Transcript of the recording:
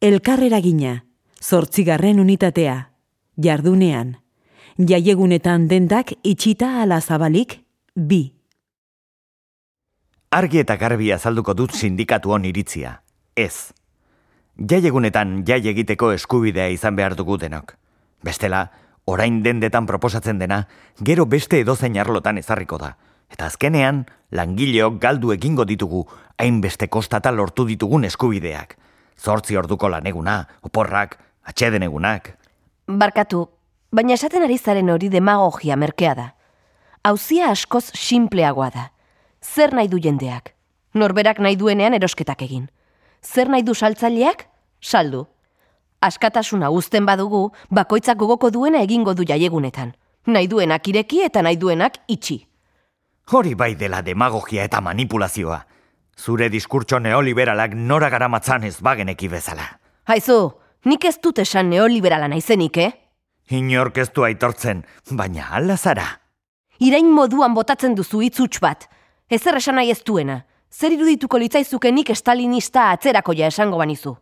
Elkarreragina, zortzigarren unitatea, jardunean, jaiegunetan dendak itxita ala zabalik, bi. Argi eta garbi azalduko dut sindikatu hon iritzia. Ez. Jaiegunetan jai egiteko eskubidea izan behar dugu denok. Bestela, orain dendetan proposatzen dena, gero beste edozein arlotan ezarriko da. Eta azkenean, langileok galdu egingo ditugu, hainbeste kostata lortu ditugun eskubideak zortzi orduko laneguna, oporrak, atxeden egunak. Barkatu, baina esaten ari zaren hori demagogia merkea da. Hauzia askoz simpleagoa da. Zer nahi du jendeak? Norberak nahi duenean erosketak egin. Zer nahi du saltzaileak? Saldu. Askatasuna uzten badugu, bakoitzak gogoko duena egingo du jaiegunetan. Nahi duenak ireki eta nahi duenak itxi. Hori bai dela demagogia eta manipulazioa. Zure diskurtso neoliberalak nora garamatzan ez bageneki bezala. Haizu, nik ez dut esan neoliberala naizenik, eh? Inork ez du aitortzen, baina ala zara. Irain moduan botatzen duzu hitz bat. Ezer esan nahi ez duena. Zer irudituko litzaizuke nik estalinista atzerakoia esango banizu.